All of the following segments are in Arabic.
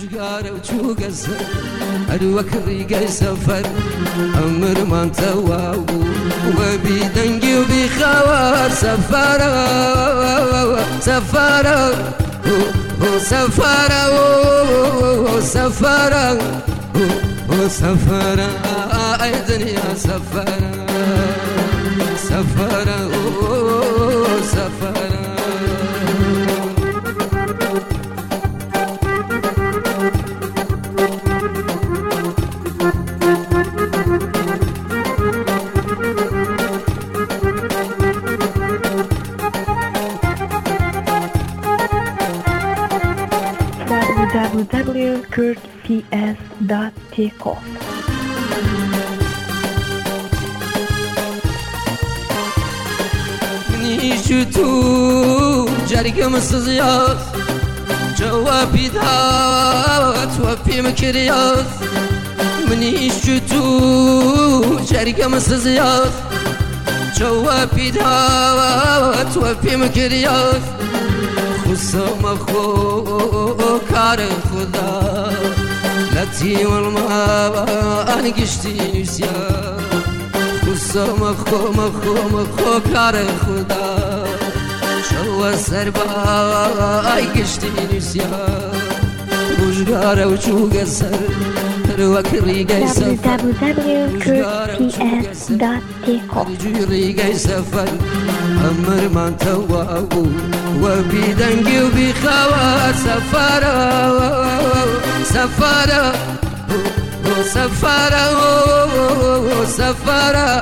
وشقارة وشوق السر أدوك الريقة سفر أمر ما انتواو وبيدنجي وبخوار سفارة سفارة سفارة سفارة سفارة أي دنيا سفارة سفارة سفارة www.kurtps.tk منی تو جرگم سزیاز جوابی داد و پیم کریاز منی تو جرگم سزیاز داد و پیم کریاز خصم خو کار خدا. لتی والما انگشتی نسیان خصو مخو مخو مخو کار خدا. شو سر بای گشتی نسیان بوشگار و چوگ سر وكري جاي سفر www.kurtps.tk جوري جاي سفر أمر ما توابو وبيدنجي وبخوا سفارة سفارة سفارة سفارة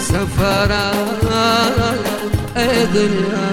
سفارة الدنيا